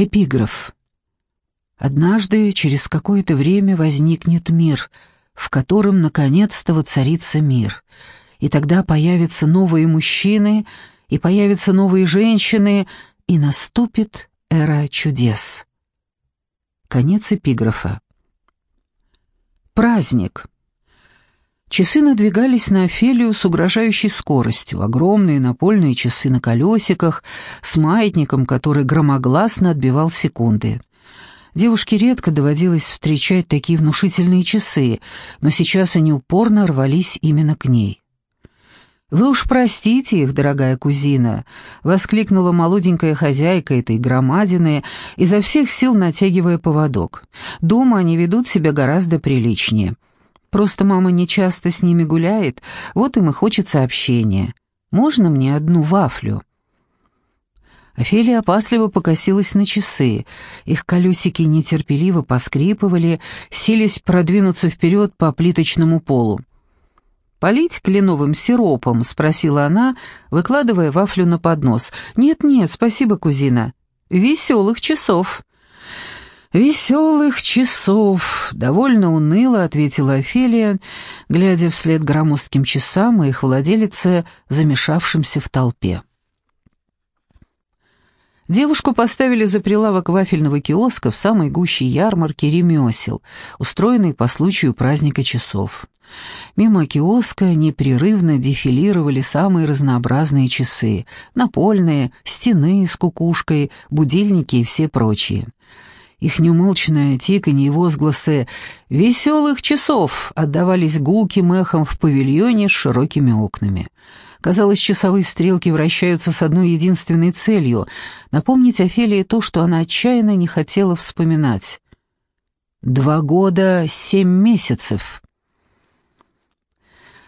Эпиграф. Однажды, через какое-то время, возникнет мир, в котором наконец-то воцарится мир. И тогда появятся новые мужчины, и появятся новые женщины, и наступит эра чудес. Конец эпиграфа. Праздник. Часы надвигались на Офелию с угрожающей скоростью, огромные напольные часы на колесиках, с маятником, который громогласно отбивал секунды. Девушке редко доводилось встречать такие внушительные часы, но сейчас они упорно рвались именно к ней. «Вы уж простите их, дорогая кузина», — воскликнула молоденькая хозяйка этой громадины, изо всех сил натягивая поводок. «Дома они ведут себя гораздо приличнее». Просто мама не часто с ними гуляет, вот им и хочется общения. Можно мне одну вафлю?» Офелия опасливо покосилась на часы. Их колесики нетерпеливо поскрипывали, сились продвинуться вперед по плиточному полу. «Полить кленовым сиропом?» — спросила она, выкладывая вафлю на поднос. «Нет-нет, спасибо, кузина. Веселых часов!» «Веселых часов!» — довольно уныло ответила Офелия, глядя вслед громоздким часам и их владелице, замешавшимся в толпе. Девушку поставили за прилавок вафельного киоска в самой гуще ярмарки ремесел, устроенной по случаю праздника часов. Мимо киоска непрерывно дефилировали самые разнообразные часы — напольные, стены с кукушкой, будильники и все прочие. Их неумолчное тиканье и возгласы «веселых часов» отдавались гулким эхом в павильоне с широкими окнами. Казалось, часовые стрелки вращаются с одной единственной целью — напомнить Офелии то, что она отчаянно не хотела вспоминать. «Два года, семь месяцев».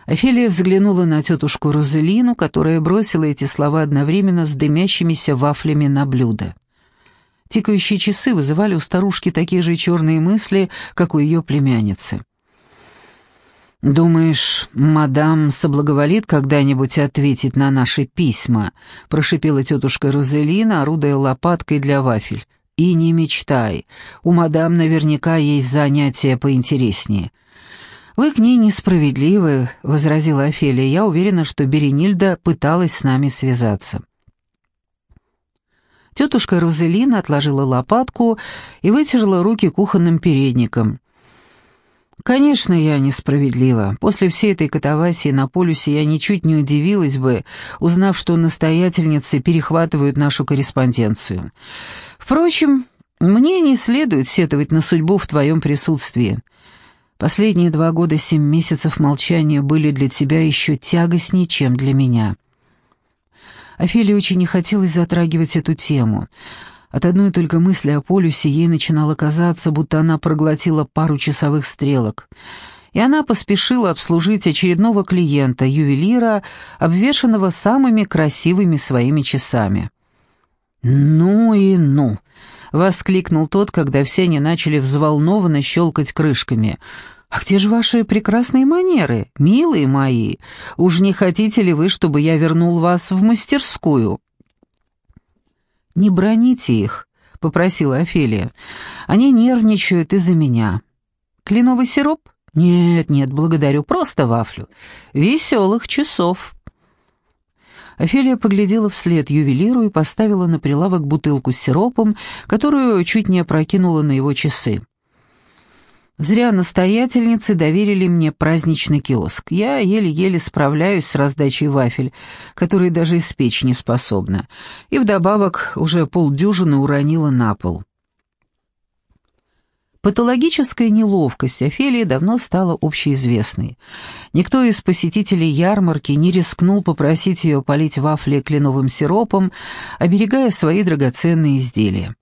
Офелия взглянула на тетушку Розелину, которая бросила эти слова одновременно с дымящимися вафлями на блюдо. Тикающие часы вызывали у старушки такие же черные мысли, как у ее племянницы. «Думаешь, мадам соблаговолит когда-нибудь ответить на наши письма?» — прошипела тетушка Розелина, орудуя лопаткой для вафель. «И не мечтай. У мадам наверняка есть занятия поинтереснее». «Вы к ней несправедливы», — возразила Офелия. «Я уверена, что Беренильда пыталась с нами связаться». Тетушка Розелина отложила лопатку и вытерла руки кухонным передником. «Конечно, я несправедлива. После всей этой катавасии на полюсе я ничуть не удивилась бы, узнав, что настоятельницы перехватывают нашу корреспонденцию. Впрочем, мне не следует сетовать на судьбу в твоем присутствии. Последние два года семь месяцев молчания были для тебя еще тягостнее, чем для меня». Офелии очень не хотелось затрагивать эту тему. От одной только мысли о полюсе ей начинало казаться, будто она проглотила пару часовых стрелок. И она поспешила обслужить очередного клиента, ювелира, обвешанного самыми красивыми своими часами. «Ну и ну!» — воскликнул тот, когда все они начали взволнованно щелкать крышками — «А где же ваши прекрасные манеры, милые мои? Уж не хотите ли вы, чтобы я вернул вас в мастерскую?» «Не броните их», — попросила Офелия. «Они нервничают из-за меня». «Кленовый сироп?» «Нет, нет, благодарю, просто вафлю. Веселых часов». Офелия поглядела вслед ювелиру и поставила на прилавок бутылку с сиропом, которую чуть не опрокинула на его часы. Зря настоятельницы доверили мне праздничный киоск. Я еле-еле справляюсь с раздачей вафель, которые даже испечь не способна. И вдобавок уже полдюжины уронила на пол. Патологическая неловкость Офелии давно стала общеизвестной. Никто из посетителей ярмарки не рискнул попросить ее полить вафли кленовым сиропом, оберегая свои драгоценные изделия.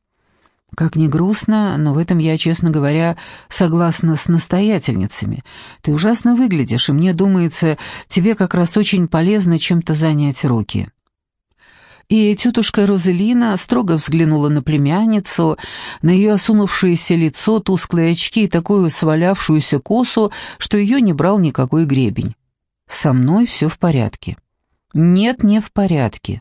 Как ни грустно, но в этом я, честно говоря, согласна с настоятельницами. Ты ужасно выглядишь, и мне думается, тебе как раз очень полезно чем-то занять руки». И тетушка Розелина строго взглянула на племянницу, на ее осунувшееся лицо, тусклые очки и такую свалявшуюся косу, что ее не брал никакой гребень. «Со мной все в порядке». «Нет, не в порядке.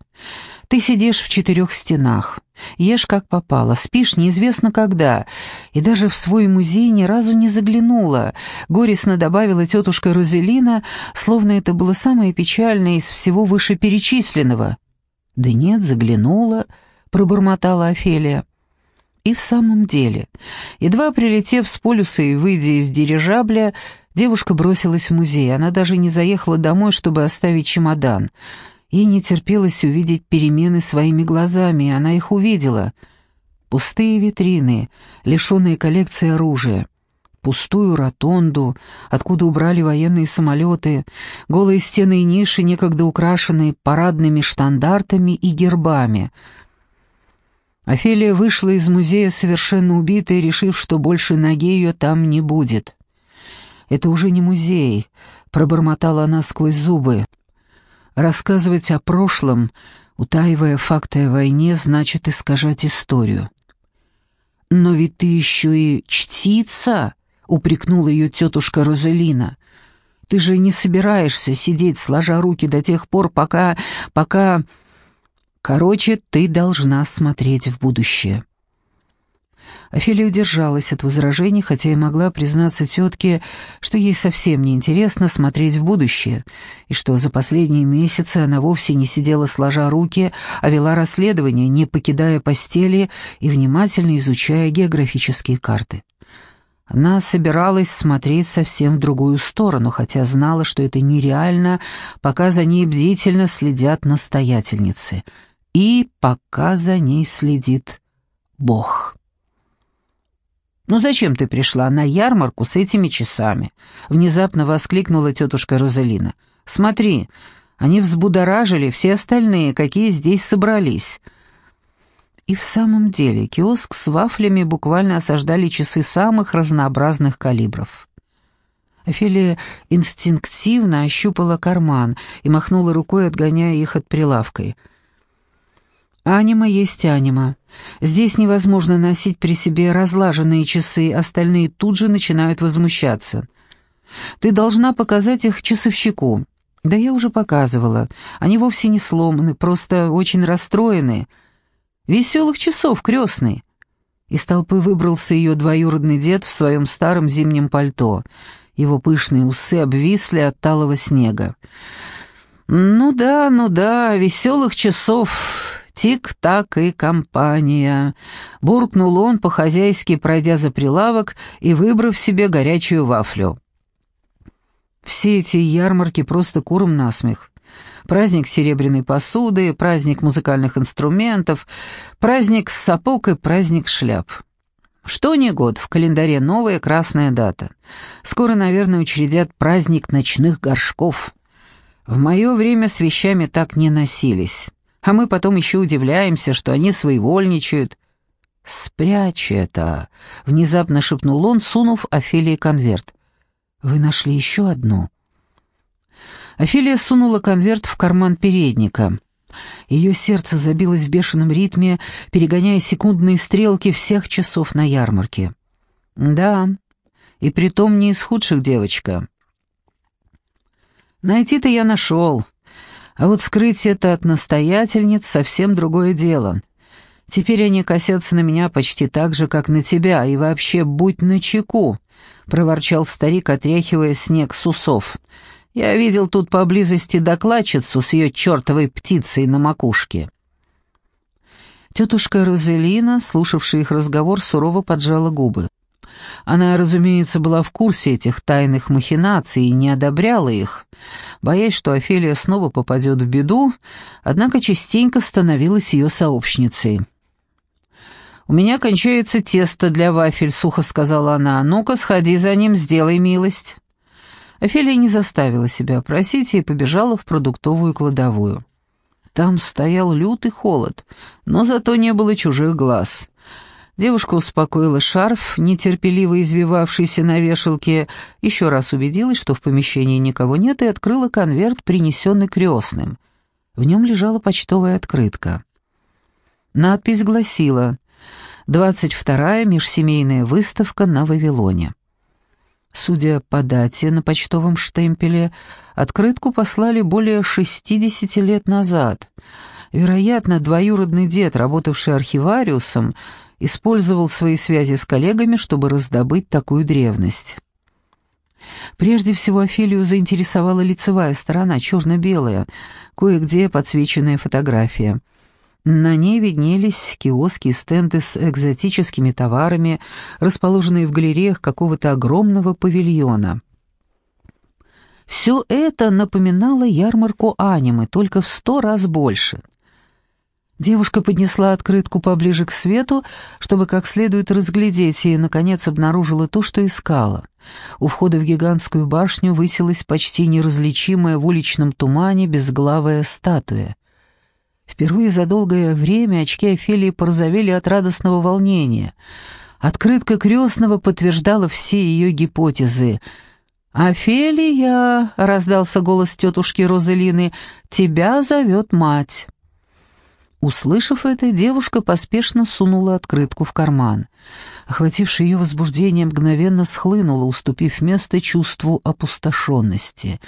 Ты сидишь в четырех стенах, ешь как попало, спишь неизвестно когда, и даже в свой музей ни разу не заглянула», — горестно добавила тетушка Розелина, словно это было самое печальное из всего вышеперечисленного. «Да нет, заглянула», — пробормотала Офелия. И в самом деле, едва прилетев с полюса и выйдя из дирижабля, девушка бросилась в музей. Она даже не заехала домой, чтобы оставить чемодан. Ей не терпелось увидеть перемены своими глазами, и она их увидела. Пустые витрины, лишенные коллекции оружия. Пустую ротонду, откуда убрали военные самолеты, голые стены и ниши, некогда украшенные парадными штандартами и гербами — Офелия вышла из музея совершенно убитой, решив, что больше ноги ее там не будет. «Это уже не музей», — пробормотала она сквозь зубы. «Рассказывать о прошлом, утаивая факты о войне, значит искажать историю». «Но ведь ты еще и чтица», — упрекнула ее тетушка Розелина. «Ты же не собираешься сидеть, сложа руки до тех пор, пока... пока...» Короче, ты должна смотреть в будущее». Офелия удержалась от возражений, хотя и могла признаться тетке, что ей совсем не интересно смотреть в будущее, и что за последние месяцы она вовсе не сидела сложа руки, а вела расследование, не покидая постели и внимательно изучая географические карты. Она собиралась смотреть совсем в другую сторону, хотя знала, что это нереально, пока за ней бдительно следят настоятельницы — и пока за ней следит Бог. «Ну зачем ты пришла на ярмарку с этими часами?» — внезапно воскликнула тетушка Розалина. «Смотри, они взбудоражили все остальные, какие здесь собрались». И в самом деле киоск с вафлями буквально осаждали часы самых разнообразных калибров. Офелия инстинктивно ощупала карман и махнула рукой, отгоняя их от прилавкой — Анима есть анима. Здесь невозможно носить при себе разлаженные часы, остальные тут же начинают возмущаться. Ты должна показать их часовщику. Да я уже показывала. Они вовсе не сломаны, просто очень расстроены. Веселых часов, крестный. Из толпы выбрался ее двоюродный дед в своем старом зимнем пальто. Его пышные усы обвисли от талого снега. «Ну да, ну да, веселых часов Тик-так и компания. Буркнул он, по-хозяйски пройдя за прилавок и выбрав себе горячую вафлю. Все эти ярмарки просто куром насмех. Праздник серебряной посуды, праздник музыкальных инструментов, праздник сапог и праздник шляп. Что не год, в календаре новая красная дата. Скоро, наверное, учредят праздник ночных горшков. В мое время с вещами так не носились а мы потом еще удивляемся, что они своевольничают». «Спрячь это!» — внезапно шепнул он, сунув Офелии конверт. «Вы нашли еще одну?» Офелия сунула конверт в карман передника. Ее сердце забилось в бешеном ритме, перегоняя секундные стрелки всех часов на ярмарке. «Да, и притом не из худших, девочка». «Найти-то я нашел. А вот скрыть это от настоятельниц совсем другое дело. Теперь они косятся на меня почти так же, как на тебя, и вообще будь начеку», — проворчал старик, отряхивая снег с усов. «Я видел тут поблизости докладчицу с ее чертовой птицей на макушке». Тетушка Розелина, слушавшая их разговор, сурово поджала губы. Она, разумеется, была в курсе этих тайных махинаций и не одобряла их, боясь, что Офелия снова попадет в беду, однако частенько становилась ее сообщницей. «У меня кончается тесто для вафель», — сухо сказала она. «Ну-ка, сходи за ним, сделай милость». Офелия не заставила себя просить и побежала в продуктовую кладовую. Там стоял лютый холод, но зато не было чужих глаз. Девушка успокоила шарф, нетерпеливо извивавшийся на вешалке, еще раз убедилась, что в помещении никого нет, и открыла конверт, принесенный крестным. В нем лежала почтовая открытка. Надпись гласила «22-я межсемейная выставка на Вавилоне». Судя по дате на почтовом штемпеле, открытку послали более 60 лет назад. Вероятно, двоюродный дед, работавший архивариусом, использовал свои связи с коллегами, чтобы раздобыть такую древность. Прежде всего Офелию заинтересовала лицевая сторона, черно-белая, кое-где подсвеченная фотография. На ней виднелись киоски и стенды с экзотическими товарами, расположенные в галереях какого-то огромного павильона. Все это напоминало ярмарку анимы, только в сто раз больше — Девушка поднесла открытку поближе к свету, чтобы как следует разглядеть, и, наконец, обнаружила то, что искала. У входа в гигантскую башню высилась почти неразличимая в уличном тумане безглавая статуя. Впервые за долгое время очки Офелии порозовели от радостного волнения. Открытка крестного подтверждала все ее гипотезы. «Офелия!» — раздался голос тетушки Розелины. «Тебя зовет мать!» Услышав это, девушка поспешно сунула открытку в карман. Охватившее ее возбуждение мгновенно схлынуло, уступив место чувству опустошенности.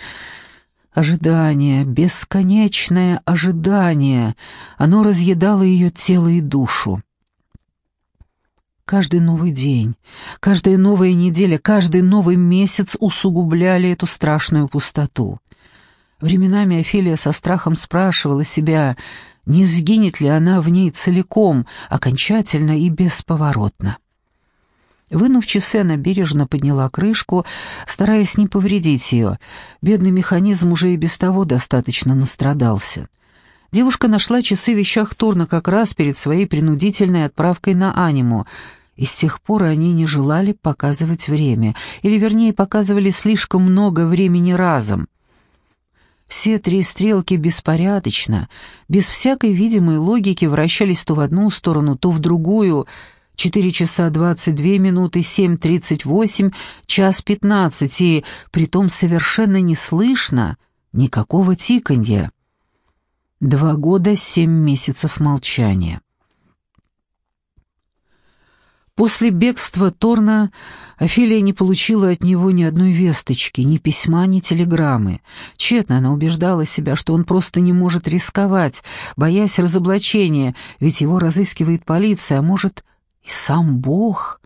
Ожидание, бесконечное ожидание, оно разъедало ее тело и душу. Каждый новый день, каждая новая неделя, каждый новый месяц усугубляли эту страшную пустоту. Временами Офелия со страхом спрашивала себя, не сгинет ли она в ней целиком, окончательно и бесповоротно. Вынув часы, она бережно подняла крышку, стараясь не повредить ее. Бедный механизм уже и без того достаточно настрадался. Девушка нашла часы в вещах Турна как раз перед своей принудительной отправкой на аниму, и с тех пор они не желали показывать время, или, вернее, показывали слишком много времени разом. Все три стрелки беспорядочно, без всякой видимой логики вращались то в одну сторону, то в другую. Четыре часа двадцать две минуты, семь тридцать восемь, час пятнадцать, и притом совершенно не слышно никакого тиканья. Два года семь месяцев молчания. После бегства Торна Офелия не получила от него ни одной весточки, ни письма, ни телеграммы. Тщетно она убеждала себя, что он просто не может рисковать, боясь разоблачения, ведь его разыскивает полиция, а может и сам Бог.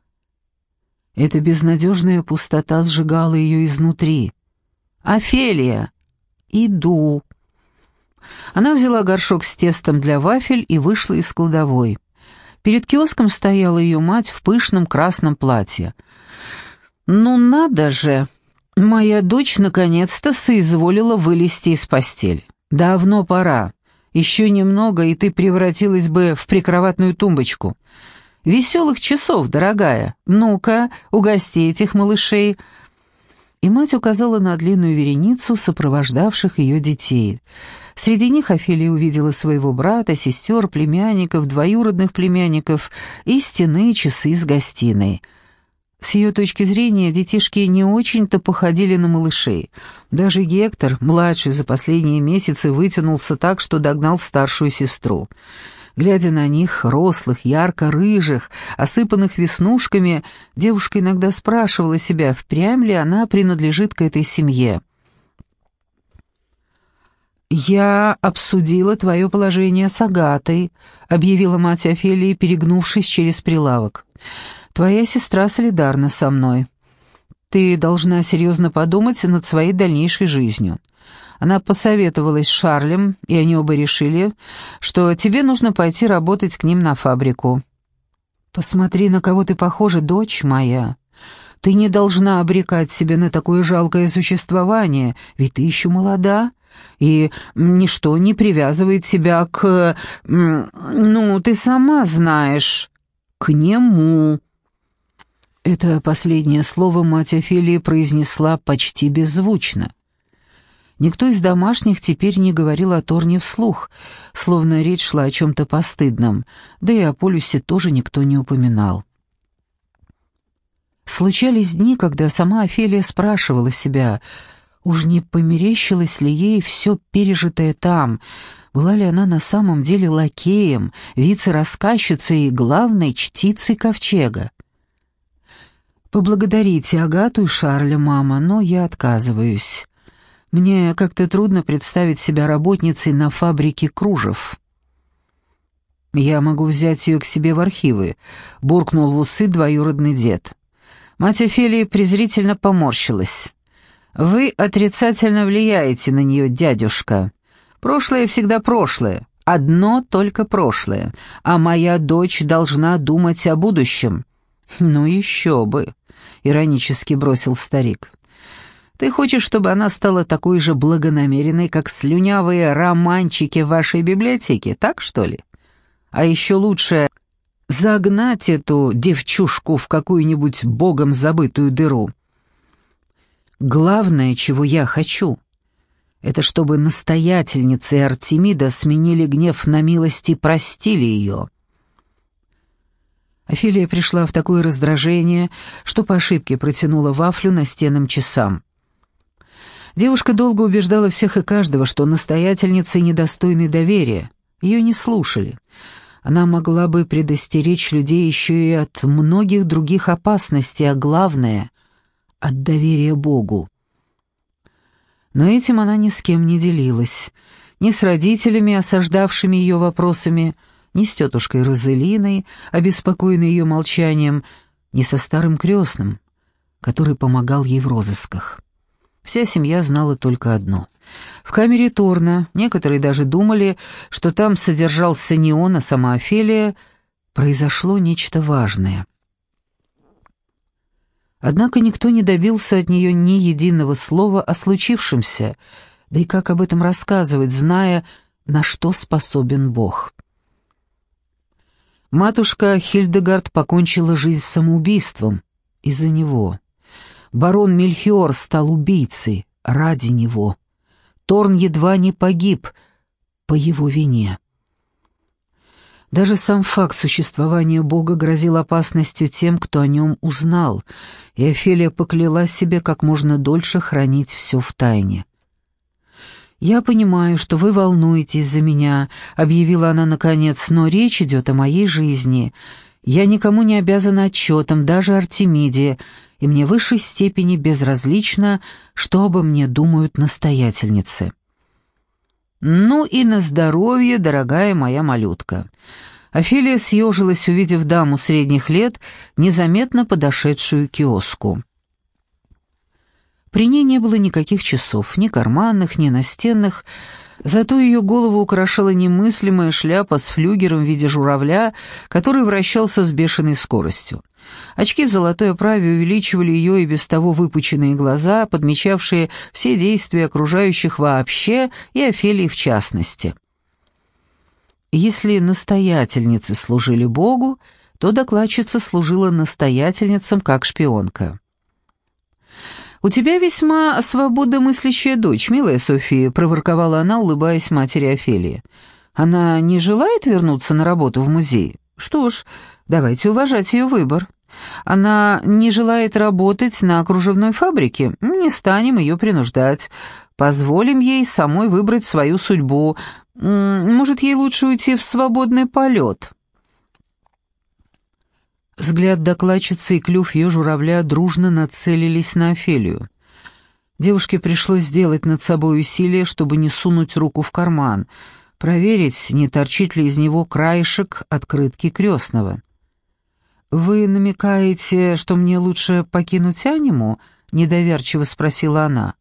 Эта безнадежная пустота сжигала ее изнутри. «Офелия! Иду!» Она взяла горшок с тестом для вафель и вышла из кладовой. Перед киоском стояла ее мать в пышном красном платье. «Ну надо же! Моя дочь наконец-то соизволила вылезти из постели. Давно пора. Еще немного, и ты превратилась бы в прикроватную тумбочку. Веселых часов, дорогая. Ну-ка, угости этих малышей». И мать указала на длинную вереницу сопровождавших ее детей — Среди них Офелия увидела своего брата, сестер, племянников, двоюродных племянников и стены часы с гостиной. С ее точки зрения, детишки не очень-то походили на малышей. Даже Гектор, младший, за последние месяцы вытянулся так, что догнал старшую сестру. Глядя на них, рослых, ярко-рыжих, осыпанных веснушками, девушка иногда спрашивала себя, впрямь ли она принадлежит к этой семье. «Я обсудила твое положение с Агатой», — объявила мать Офелии, перегнувшись через прилавок. «Твоя сестра солидарна со мной. Ты должна серьезно подумать над своей дальнейшей жизнью». Она посоветовалась с Шарлем, и они оба решили, что тебе нужно пойти работать к ним на фабрику. «Посмотри, на кого ты похожа, дочь моя. Ты не должна обрекать себя на такое жалкое существование, ведь ты еще молода» и ничто не привязывает тебя к... ну, ты сама знаешь, к нему». Это последнее слово мать Офелии произнесла почти беззвучно. Никто из домашних теперь не говорил о Торне вслух, словно речь шла о чем-то постыдном, да и о полюсе тоже никто не упоминал. Случались дни, когда сама Офелия спрашивала себя — Уж не померещилось ли ей все пережитое там? Была ли она на самом деле лакеем, вице-рассказчицей и главной чтицей ковчега? Поблагодарите Агату и Шарля, мама, но я отказываюсь. Мне как-то трудно представить себя работницей на фабрике кружев». «Я могу взять ее к себе в архивы», — буркнул в усы двоюродный дед. Мать Офелии презрительно поморщилась. «Вы отрицательно влияете на нее, дядюшка. Прошлое всегда прошлое, одно только прошлое, а моя дочь должна думать о будущем». «Ну еще бы», — иронически бросил старик. «Ты хочешь, чтобы она стала такой же благонамеренной, как слюнявые романчики в вашей библиотеке, так что ли?» А еще лучше загнать эту девчушку в какую-нибудь богом забытую дыру. Главное, чего я хочу, это чтобы настоятельница и Артемида сменили гнев на милость и простили ее. Офелия пришла в такое раздражение, что по ошибке протянула вафлю настенным часам. Девушка долго убеждала всех и каждого, что настоятельницы недостойны доверия. Ее не слушали. Она могла бы предостеречь людей еще и от многих других опасностей, а главное — от доверия Богу. Но этим она ни с кем не делилась, ни с родителями, осаждавшими ее вопросами, ни с тетушкой Розелиной, обеспокоенной ее молчанием, ни со старым крестным, который помогал ей в розысках. Вся семья знала только одно. В камере Торна, некоторые даже думали, что там содержался не он, а сама Офелия, произошло нечто важное. Однако никто не добился от нее ни единого слова о случившемся, да и как об этом рассказывать, зная, на что способен Бог. Матушка Хильдегард покончила жизнь самоубийством из-за него. Барон Мельхиор стал убийцей ради него. Торн едва не погиб по его вине. Даже сам факт существования Бога грозил опасностью тем, кто о нем узнал, и Офелия поклялась себе как можно дольше хранить все в тайне. «Я понимаю, что вы волнуетесь за меня», — объявила она наконец, — «но речь идет о моей жизни. Я никому не обязана отчетом, даже Артемиде, и мне в высшей степени безразлично, что обо мне думают настоятельницы. «Ну и на здоровье, дорогая моя малютка». Офелия съежилась, увидев даму средних лет, незаметно подошедшую к киоску. При ней не было никаких часов, ни карманных, ни настенных, зато ее голову украшала немыслимая шляпа с флюгером в виде журавля, который вращался с бешеной скоростью. Очки в золотой оправе увеличивали ее и без того выпученные глаза, подмечавшие все действия окружающих вообще и Офелии в частности. Если настоятельницы служили Богу, то докладчица служила настоятельницам как шпионка. «У тебя весьма свободомыслящая дочь, милая София», — проворковала она, улыбаясь матери Офелии. «Она не желает вернуться на работу в музей? Что ж, давайте уважать ее выбор». Она не желает работать на кружевной фабрике, не станем ее принуждать. Позволим ей самой выбрать свою судьбу. Может, ей лучше уйти в свободный полет?» Взгляд докладчицы и клюв ее журавля дружно нацелились на Офелию. Девушке пришлось сделать над собой усилие, чтобы не сунуть руку в карман, проверить, не торчит ли из него краешек открытки крестного. «Вы намекаете, что мне лучше покинуть аниму?» — недоверчиво спросила она.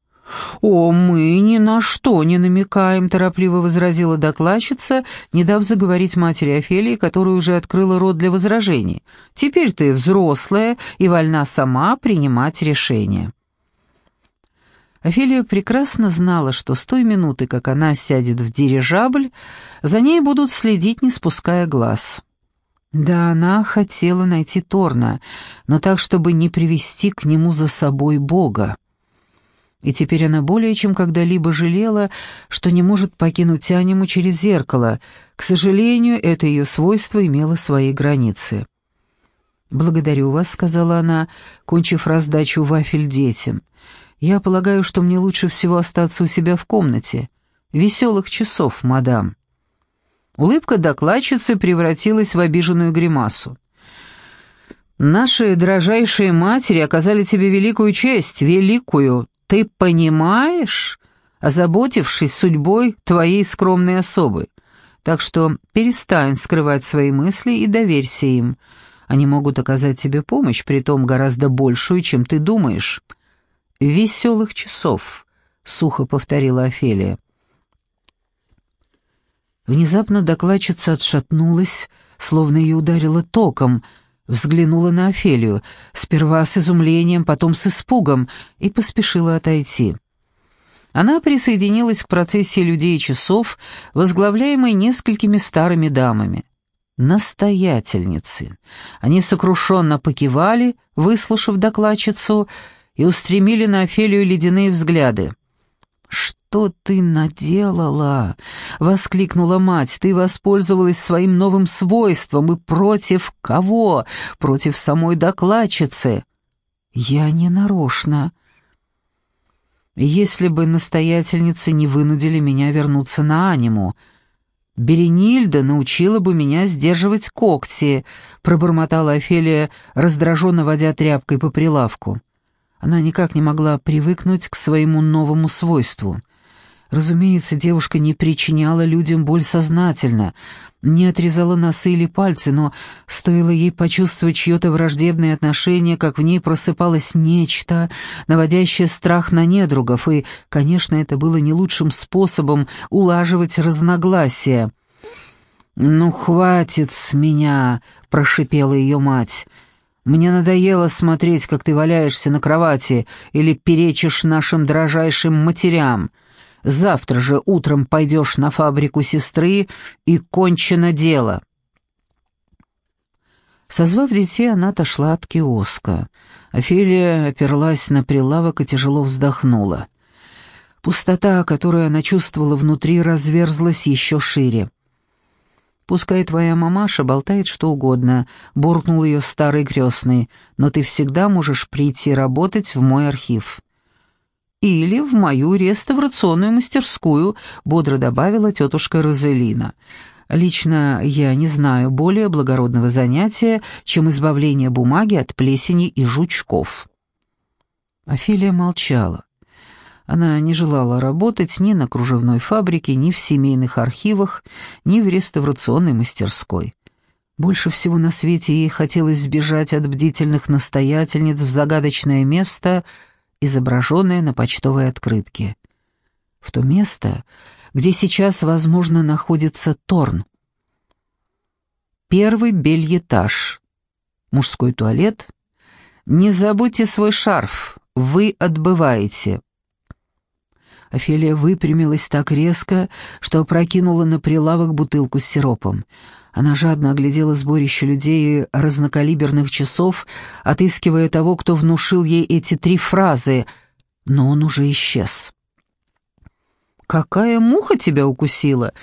«О, мы ни на что не намекаем», — торопливо возразила докладчица, не дав заговорить матери Офелии, которая уже открыла рот для возражений. «Теперь ты взрослая и вольна сама принимать решения». Офелия прекрасно знала, что с той минуты, как она сядет в дирижабль, за ней будут следить, не спуская глаз. Да, она хотела найти Торна, но так, чтобы не привести к нему за собой Бога. И теперь она более чем когда-либо жалела, что не может покинуть аниму через зеркало. К сожалению, это ее свойство имело свои границы. «Благодарю вас», — сказала она, кончив раздачу вафель детям. «Я полагаю, что мне лучше всего остаться у себя в комнате. Веселых часов, мадам». Улыбка докладчицы превратилась в обиженную гримасу. Наши дрожайшие матери оказали тебе великую честь, великую. Ты понимаешь, озаботившись судьбой твоей скромной особы. Так что перестань скрывать свои мысли и доверься им. Они могут оказать тебе помощь, притом гораздо большую, чем ты думаешь. «Веселых часов», — сухо повторила Офелия. Внезапно докладчица отшатнулась, словно ее ударило током, взглянула на Офелию, сперва с изумлением, потом с испугом, и поспешила отойти. Она присоединилась к процессии людей часов, возглавляемой несколькими старыми дамами. Настоятельницы. Они сокрушенно покивали, выслушав докладчицу, и устремили на Офелию ледяные взгляды. «Что ты наделала?» — воскликнула мать. «Ты воспользовалась своим новым свойством и против кого? Против самой докладчицы». «Я не нарочно». «Если бы настоятельницы не вынудили меня вернуться на аниму, Беренильда научила бы меня сдерживать когти», — пробормотала Офелия, раздраженно водя тряпкой по прилавку. Она никак не могла привыкнуть к своему новому свойству. Разумеется, девушка не причиняла людям боль сознательно, не отрезала носы или пальцы, но стоило ей почувствовать чье-то враждебное отношение, как в ней просыпалось нечто, наводящее страх на недругов, и, конечно, это было не лучшим способом улаживать разногласия. «Ну, хватит с меня!» — прошипела ее мать — мне надоело смотреть, как ты валяешься на кровати или перечишь нашим дрожайшим матерям. Завтра же утром пойдешь на фабрику сестры, и кончено дело». Созвав детей, она отошла от киоска. Офелия оперлась на прилавок и тяжело вздохнула. Пустота, которую она чувствовала внутри, разверзлась еще шире. «Пускай твоя мамаша болтает что угодно», — буркнул ее старый крестный, «но ты всегда можешь прийти работать в мой архив». «Или в мою реставрационную мастерскую», — бодро добавила тетушка Розелина. «Лично я не знаю более благородного занятия, чем избавление бумаги от плесени и жучков». Офелия молчала. Она не желала работать ни на кружевной фабрике, ни в семейных архивах, ни в реставрационной мастерской. Больше всего на свете ей хотелось сбежать от бдительных настоятельниц в загадочное место, изображенное на почтовой открытке. В то место, где сейчас, возможно, находится Торн. Первый бельетаж. Мужской туалет. «Не забудьте свой шарф, вы отбываете». Офелия выпрямилась так резко, что опрокинула на прилавок бутылку с сиропом. Она жадно оглядела сборище людей и разнокалиберных часов, отыскивая того, кто внушил ей эти три фразы, но он уже исчез. «Какая муха тебя укусила?»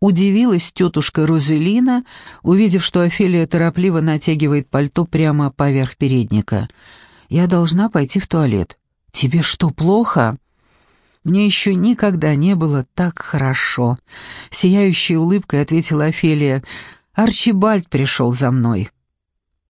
Удивилась тетушка Розелина, увидев, что Офелия торопливо натягивает пальто прямо поверх передника. «Я должна пойти в туалет». «Тебе что, плохо?» Мне еще никогда не было так хорошо», — сияющей улыбкой ответила Офелия. «Арчибальд пришел за мной».